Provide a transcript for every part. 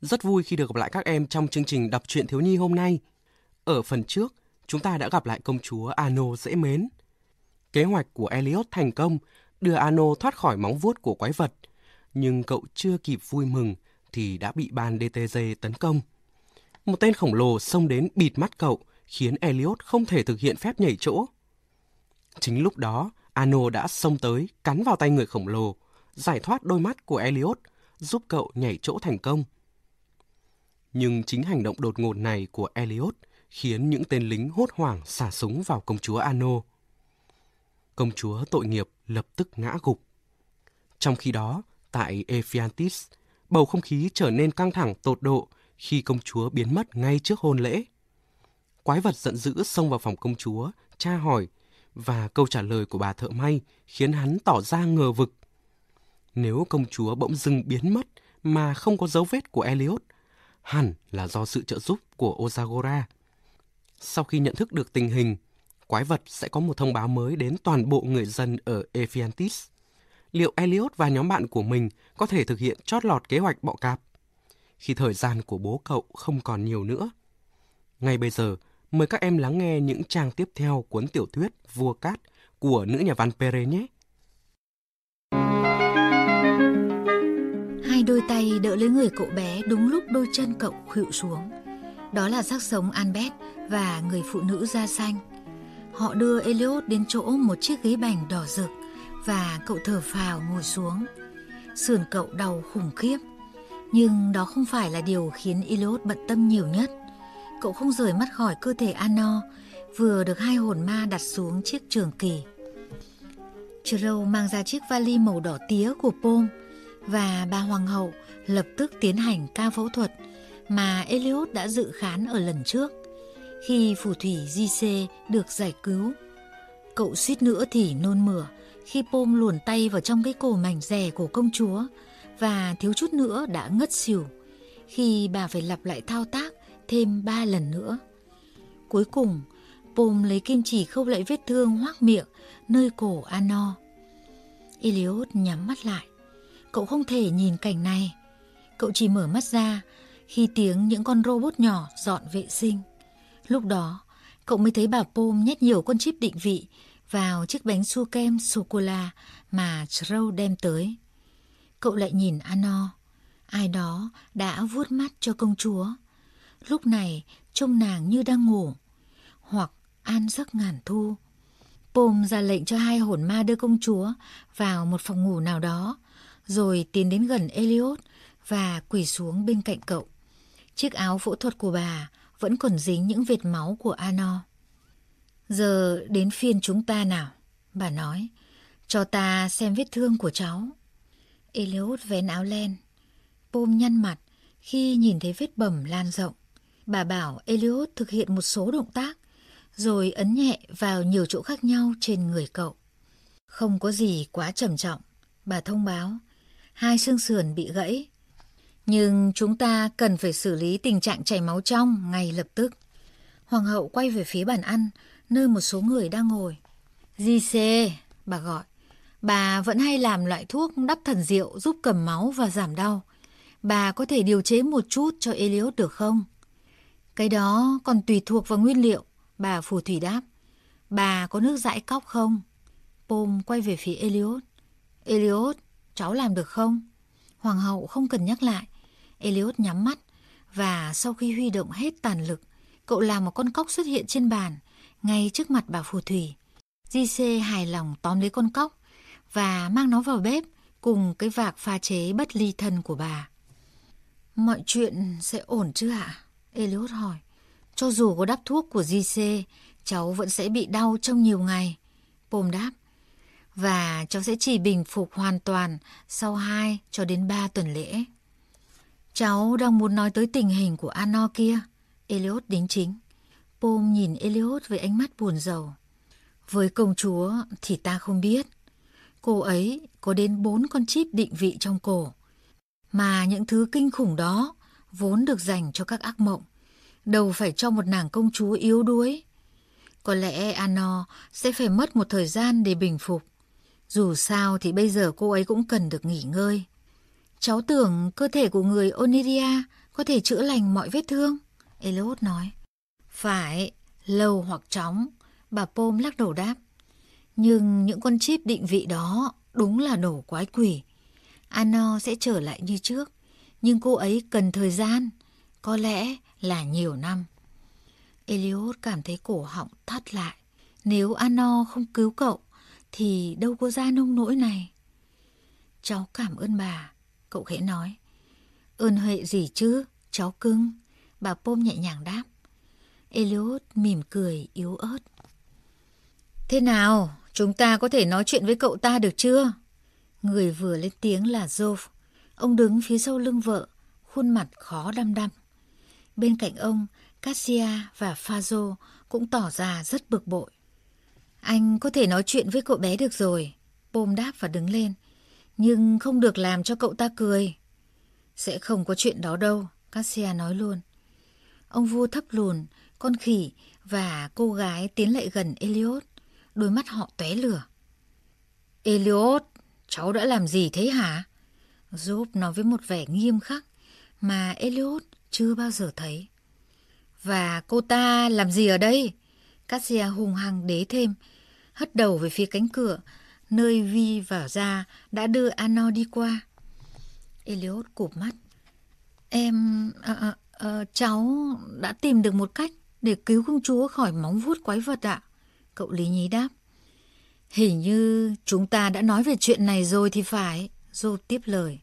Rất vui khi được gặp lại các em trong chương trình đọc truyện thiếu nhi hôm nay. Ở phần trước, chúng ta đã gặp lại công chúa Ano dễ mến. Kế hoạch của Elliot thành công, đưa Ano thoát khỏi móng vuốt của quái vật. Nhưng cậu chưa kịp vui mừng thì đã bị ban DTG tấn công. Một tên khổng lồ xông đến bịt mắt cậu, khiến Elliot không thể thực hiện phép nhảy chỗ. Chính lúc đó, Ano đã xông tới, cắn vào tay người khổng lồ, giải thoát đôi mắt của Elliot, giúp cậu nhảy chỗ thành công. Nhưng chính hành động đột ngột này của Elliot khiến những tên lính hốt hoảng xả súng vào công chúa Ano. Công chúa tội nghiệp lập tức ngã gục. Trong khi đó, tại Ephiantis, bầu không khí trở nên căng thẳng tột độ khi công chúa biến mất ngay trước hôn lễ. Quái vật giận dữ xông vào phòng công chúa, tra hỏi, và câu trả lời của bà thợ may khiến hắn tỏ ra ngờ vực. Nếu công chúa bỗng dưng biến mất mà không có dấu vết của Elliot, hẳn là do sự trợ giúp của Ozagora. Sau khi nhận thức được tình hình, quái vật sẽ có một thông báo mới đến toàn bộ người dân ở Ephiantis. Liệu Elliot và nhóm bạn của mình có thể thực hiện chót lọt kế hoạch bọ cạp? Khi thời gian của bố cậu không còn nhiều nữa. Ngay bây giờ, mời các em lắng nghe những trang tiếp theo cuốn tiểu thuyết Vua Cát của nữ nhà văn Pere nhé. Đôi tay đỡ lấy người cậu bé đúng lúc đôi chân cậu khuỵu xuống. Đó là xác sống Albert và người phụ nữ da xanh. Họ đưa Elliot đến chỗ một chiếc ghế bành đỏ rực và cậu thở phào ngồi xuống. Sườn cậu đau khủng khiếp. Nhưng đó không phải là điều khiến Elliot bận tâm nhiều nhất. Cậu không rời mắt khỏi cơ thể Anno, vừa được hai hồn ma đặt xuống chiếc trường kỳ. Trâu mang ra chiếc vali màu đỏ tía của Pom và bà hoàng hậu lập tức tiến hành ca phẫu thuật mà Eliot đã dự khán ở lần trước khi phù thủy Gise được giải cứu. Cậu suýt nữa thì nôn mửa khi Pom luồn tay vào trong cái cổ mảnh rẻ của công chúa và thiếu chút nữa đã ngất xỉu khi bà phải lặp lại thao tác thêm ba lần nữa. Cuối cùng, Pom lấy kim chỉ khâu lại vết thương hoác miệng nơi cổ Ano. Eliot nhắm mắt lại. Cậu không thể nhìn cảnh này. Cậu chỉ mở mắt ra khi tiếng những con robot nhỏ dọn vệ sinh. Lúc đó, cậu mới thấy bà Pom nhét nhiều con chip định vị vào chiếc bánh su kem sô-cô-la mà Trâu đem tới. Cậu lại nhìn Ano. Ai đó đã vuốt mắt cho công chúa. Lúc này trông nàng như đang ngủ hoặc an giấc ngàn thu. Pom ra lệnh cho hai hồn ma đưa công chúa vào một phòng ngủ nào đó, rồi tiến đến gần Elliot và quỳ xuống bên cạnh cậu. Chiếc áo phẫu thuật của bà vẫn còn dính những vệt máu của Ano. Giờ đến phiên chúng ta nào, bà nói. Cho ta xem vết thương của cháu. Elliot vén áo len. Pom nhăn mặt khi nhìn thấy vết bầm lan rộng. Bà bảo Elliot thực hiện một số động tác, rồi ấn nhẹ vào nhiều chỗ khác nhau trên người cậu. Không có gì quá trầm trọng, bà thông báo. Hai xương sườn bị gãy. Nhưng chúng ta cần phải xử lý tình trạng chảy máu trong ngay lập tức. Hoàng hậu quay về phía bàn ăn, nơi một số người đang ngồi. Di xê, bà gọi. Bà vẫn hay làm loại thuốc đắp thần rượu giúp cầm máu và giảm đau. Bà có thể điều chế một chút cho Eliot được không? Cái đó còn tùy thuộc vào nguyên liệu, bà phù thủy đáp. Bà có nước dãi cóc không? Pom quay về phía Eliot. Eliot, cháu làm được không? Hoàng hậu không cần nhắc lại. Eliot nhắm mắt và sau khi huy động hết tàn lực, cậu làm một con cóc xuất hiện trên bàn, ngay trước mặt bà phù thủy. Jc hài lòng tóm lấy con cóc và mang nó vào bếp cùng cái vạc pha chế bất ly thân của bà. Mọi chuyện sẽ ổn chứ ạ? Eliot hỏi. Cho dù có đắp thuốc của JC, cháu vẫn sẽ bị đau trong nhiều ngày. Pom đáp. Và cháu sẽ chỉ bình phục hoàn toàn sau 2 cho đến 3 tuần lễ. Cháu đang muốn nói tới tình hình của Ano kia. Eliot đính chính. Pom nhìn Eliot với ánh mắt buồn rầu. Với công chúa thì ta không biết. Cô ấy có đến bốn con chip định vị trong cổ. Mà những thứ kinh khủng đó vốn được dành cho các ác mộng. Đâu phải cho một nàng công chúa yếu đuối. Có lẽ Ano sẽ phải mất một thời gian để bình phục. Dù sao thì bây giờ cô ấy cũng cần được nghỉ ngơi. Cháu tưởng cơ thể của người Oniria có thể chữa lành mọi vết thương. Elot nói. Phải, lâu hoặc chóng, bà Pom lắc đầu đáp. Nhưng những con chip định vị đó đúng là đồ quái quỷ. Ano sẽ trở lại như trước, nhưng cô ấy cần thời gian, có lẽ là nhiều năm. Elliot cảm thấy cổ họng thắt lại. Nếu Ano không cứu cậu, thì đâu có ra nông nỗi này. Cháu cảm ơn bà, cậu khẽ nói. Ơn huệ gì chứ, cháu cưng, bà Pôm nhẹ nhàng đáp. Elliot mỉm cười yếu ớt. Thế nào, chúng ta có thể nói chuyện với cậu ta được chưa? Người vừa lên tiếng là Joe. Ông đứng phía sau lưng vợ, khuôn mặt khó đăm đăm. Bên cạnh ông, Cassia và Fazo cũng tỏ ra rất bực bội. Anh có thể nói chuyện với cậu bé được rồi. bôm đáp và đứng lên. Nhưng không được làm cho cậu ta cười. Sẽ không có chuyện đó đâu, Cassia nói luôn. Ông vua thấp lùn, con khỉ và cô gái tiến lại gần Elliot. Đôi mắt họ tóe lửa. Elliot, cháu đã làm gì thế hả? Job nói với một vẻ nghiêm khắc mà Elliot chưa bao giờ thấy. Và cô ta làm gì ở đây? Cassia hùng hăng đế thêm, hất đầu về phía cánh cửa, nơi Vi và Ra đã đưa Ano đi qua. Elliot cụp mắt. Em... À, à, à, cháu đã tìm được một cách để cứu công chúa khỏi móng vuốt quái vật ạ. Cậu Lý Nhí đáp. Hình như chúng ta đã nói về chuyện này rồi thì phải. Joe tiếp lời.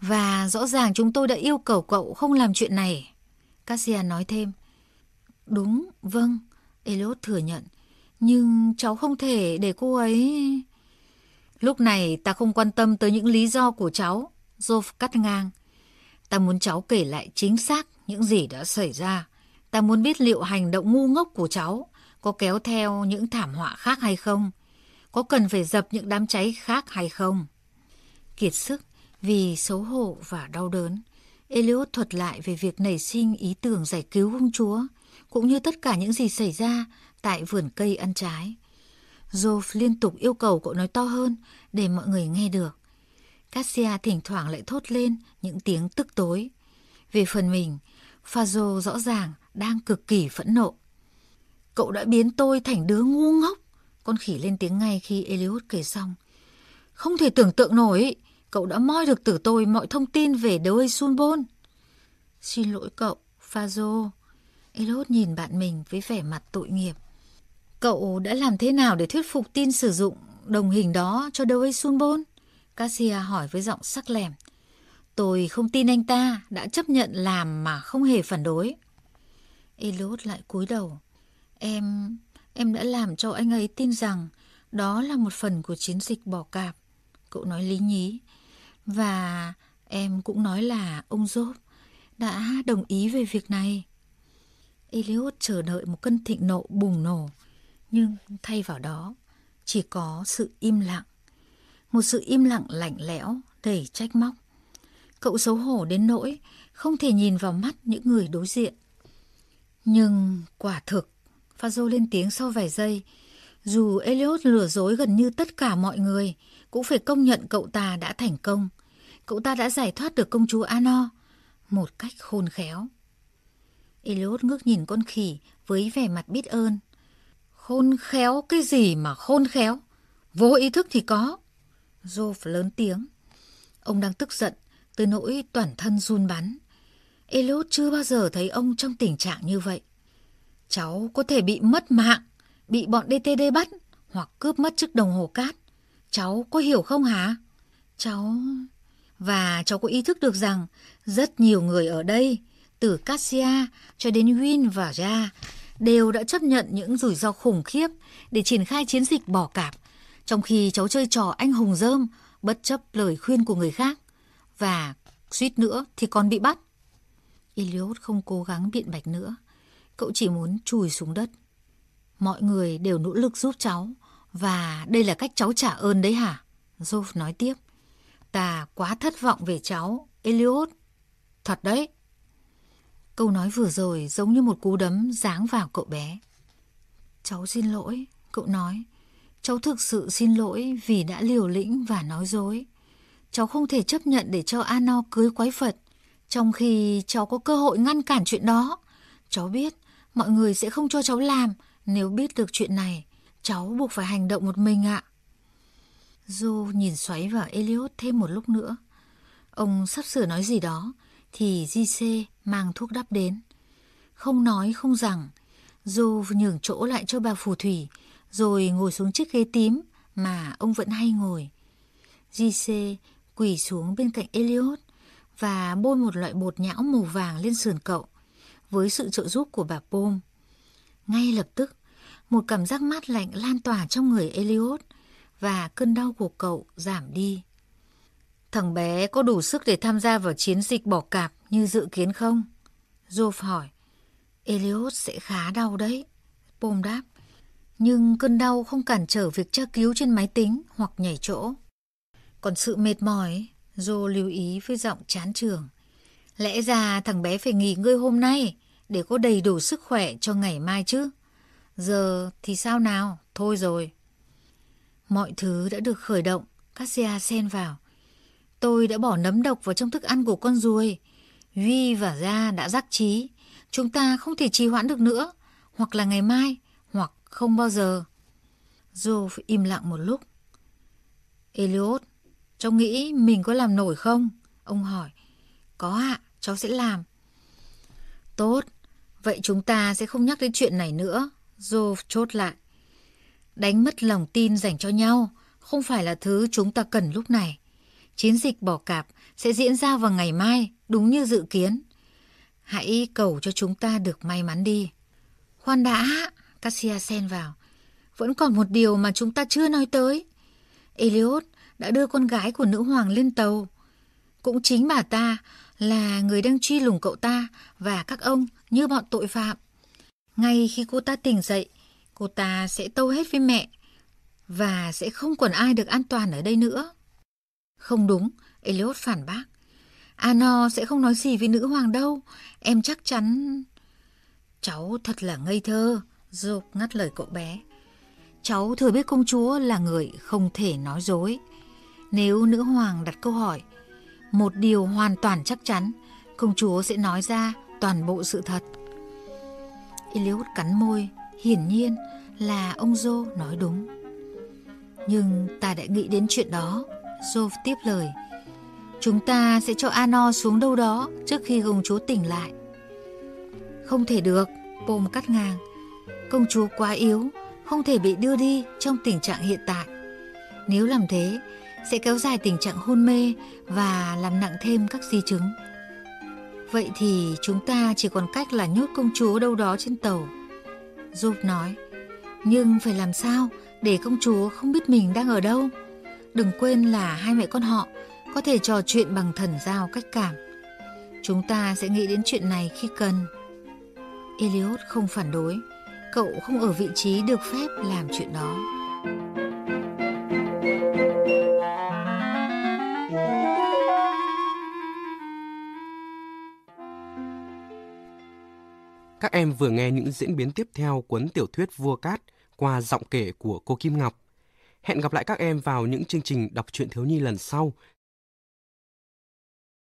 Và rõ ràng chúng tôi đã yêu cầu cậu không làm chuyện này. Cassia nói thêm. Đúng, vâng. Elliot thừa nhận. Nhưng cháu không thể để cô ấy... Lúc này ta không quan tâm tới những lý do của cháu. Joff cắt ngang. Ta muốn cháu kể lại chính xác những gì đã xảy ra. Ta muốn biết liệu hành động ngu ngốc của cháu có kéo theo những thảm họa khác hay không? Có cần phải dập những đám cháy khác hay không? Kiệt sức vì xấu hổ và đau đớn, Elliot thuật lại về việc nảy sinh ý tưởng giải cứu công chúa, cũng như tất cả những gì xảy ra tại vườn cây ăn trái. Joe liên tục yêu cầu cậu nói to hơn để mọi người nghe được. Cassia thỉnh thoảng lại thốt lên những tiếng tức tối. Về phần mình, Fazo rõ ràng đang cực kỳ phẫn nộ. Cậu đã biến tôi thành đứa ngu ngốc. Con khỉ lên tiếng ngay khi Eliud kể xong. Không thể tưởng tượng nổi, cậu đã moi được từ tôi mọi thông tin về đôi Sunbon. Xin lỗi cậu, Fazo. Eliud nhìn bạn mình với vẻ mặt tội nghiệp. Cậu đã làm thế nào để thuyết phục tin sử dụng đồng hình đó cho đới Sunbon? Cassia hỏi với giọng sắc lẻm. Tôi không tin anh ta đã chấp nhận làm mà không hề phản đối. Elot lại cúi đầu. Em... em đã làm cho anh ấy tin rằng đó là một phần của chiến dịch bỏ cạp. Cậu nói lý nhí. Và em cũng nói là ông Job đã đồng ý về việc này. Elliot chờ đợi một cơn thịnh nộ bùng nổ, nhưng thay vào đó chỉ có sự im lặng. Một sự im lặng lạnh lẽo, đầy trách móc. Cậu xấu hổ đến nỗi không thể nhìn vào mắt những người đối diện. Nhưng quả thực, Fazo lên tiếng sau vài giây, dù Elliot lừa dối gần như tất cả mọi người, cũng phải công nhận cậu ta đã thành công. Cậu ta đã giải thoát được công chúa Ano một cách khôn khéo. Elliot ngước nhìn con khỉ với vẻ mặt biết ơn. Khôn khéo cái gì mà khôn khéo? Vô ý thức thì có. Joe lớn tiếng. Ông đang tức giận, tới nỗi toàn thân run bắn. Elliot chưa bao giờ thấy ông trong tình trạng như vậy. Cháu có thể bị mất mạng, bị bọn DTD bắt hoặc cướp mất chiếc đồng hồ cát. Cháu có hiểu không hả? Cháu... Và cháu có ý thức được rằng rất nhiều người ở đây, từ Cassia cho đến Win và Ja, đều đã chấp nhận những rủi ro khủng khiếp để triển khai chiến dịch bỏ cạp, trong khi cháu chơi trò anh hùng dơm, bất chấp lời khuyên của người khác. Và suýt nữa thì còn bị bắt. Iliot không cố gắng biện bạch nữa. Cậu chỉ muốn chùi xuống đất. Mọi người đều nỗ lực giúp cháu. Và đây là cách cháu trả ơn đấy hả? Joseph nói tiếp. Ta quá thất vọng về cháu, Eliot. Thật đấy. Câu nói vừa rồi giống như một cú đấm giáng vào cậu bé. Cháu xin lỗi, cậu nói. Cháu thực sự xin lỗi vì đã liều lĩnh và nói dối. Cháu không thể chấp nhận để cho Ano cưới quái Phật Trong khi cháu có cơ hội ngăn cản chuyện đó, cháu biết mọi người sẽ không cho cháu làm nếu biết được chuyện này. Cháu buộc phải hành động một mình ạ. Joe nhìn xoáy vào Elliot thêm một lúc nữa. Ông sắp sửa nói gì đó, thì Gise mang thuốc đắp đến. Không nói không rằng, Joe nhường chỗ lại cho bà phù thủy, rồi ngồi xuống chiếc ghế tím mà ông vẫn hay ngồi. JC quỳ xuống bên cạnh Elliot và bôi một loại bột nhão màu vàng lên sườn cậu với sự trợ giúp của bà Pom. Ngay lập tức, một cảm giác mát lạnh lan tỏa trong người Elliot và cơn đau của cậu giảm đi. Thằng bé có đủ sức để tham gia vào chiến dịch bỏ cạp như dự kiến không? Joe hỏi. Elios sẽ khá đau đấy. Pom đáp. Nhưng cơn đau không cản trở việc tra cứu trên máy tính hoặc nhảy chỗ. Còn sự mệt mỏi, Joe lưu ý với giọng chán trường. Lẽ ra thằng bé phải nghỉ ngơi hôm nay để có đầy đủ sức khỏe cho ngày mai chứ. Giờ thì sao nào? Thôi rồi. Mọi thứ đã được khởi động, Cassia xen vào. Tôi đã bỏ nấm độc vào trong thức ăn của con ruồi. Vi và Gia đã giác trí. Chúng ta không thể trì hoãn được nữa. Hoặc là ngày mai, hoặc không bao giờ. Joe im lặng một lúc. Elliot, cháu nghĩ mình có làm nổi không? Ông hỏi. Có ạ, cháu sẽ làm. Tốt, vậy chúng ta sẽ không nhắc đến chuyện này nữa. Joe chốt lại. Đánh mất lòng tin dành cho nhau không phải là thứ chúng ta cần lúc này. Chiến dịch bỏ cạp sẽ diễn ra vào ngày mai, đúng như dự kiến. Hãy cầu cho chúng ta được may mắn đi. Khoan đã, Cassia xen vào. Vẫn còn một điều mà chúng ta chưa nói tới. Eliot đã đưa con gái của nữ hoàng lên tàu. Cũng chính bà ta là người đang truy lùng cậu ta và các ông như bọn tội phạm. Ngay khi cô ta tỉnh dậy, cô ta sẽ tâu hết với mẹ và sẽ không còn ai được an toàn ở đây nữa. Không đúng, Elliot phản bác. Ano sẽ không nói gì với nữ hoàng đâu, em chắc chắn... Cháu thật là ngây thơ, Dục ngắt lời cậu bé. Cháu thừa biết công chúa là người không thể nói dối. Nếu nữ hoàng đặt câu hỏi, một điều hoàn toàn chắc chắn, công chúa sẽ nói ra toàn bộ sự thật. Eliud cắn môi, hiển nhiên là ông Dô nói đúng. Nhưng ta đã nghĩ đến chuyện đó, Joe tiếp lời. Chúng ta sẽ cho Ano xuống đâu đó trước khi công chúa tỉnh lại. Không thể được, Pom cắt ngang. Công chúa quá yếu, không thể bị đưa đi trong tình trạng hiện tại. Nếu làm thế, sẽ kéo dài tình trạng hôn mê và làm nặng thêm các di chứng. Vậy thì chúng ta chỉ còn cách là nhốt công chúa đâu đó trên tàu. Job nói, nhưng phải làm sao để công chúa không biết mình đang ở đâu? Đừng quên là hai mẹ con họ có thể trò chuyện bằng thần giao cách cảm. Chúng ta sẽ nghĩ đến chuyện này khi cần. Elliot không phản đối, cậu không ở vị trí được phép làm chuyện đó. Các em vừa nghe những diễn biến tiếp theo cuốn tiểu thuyết Vua Cát qua giọng kể của cô Kim Ngọc. Hẹn gặp lại các em vào những chương trình đọc truyện thiếu nhi lần sau.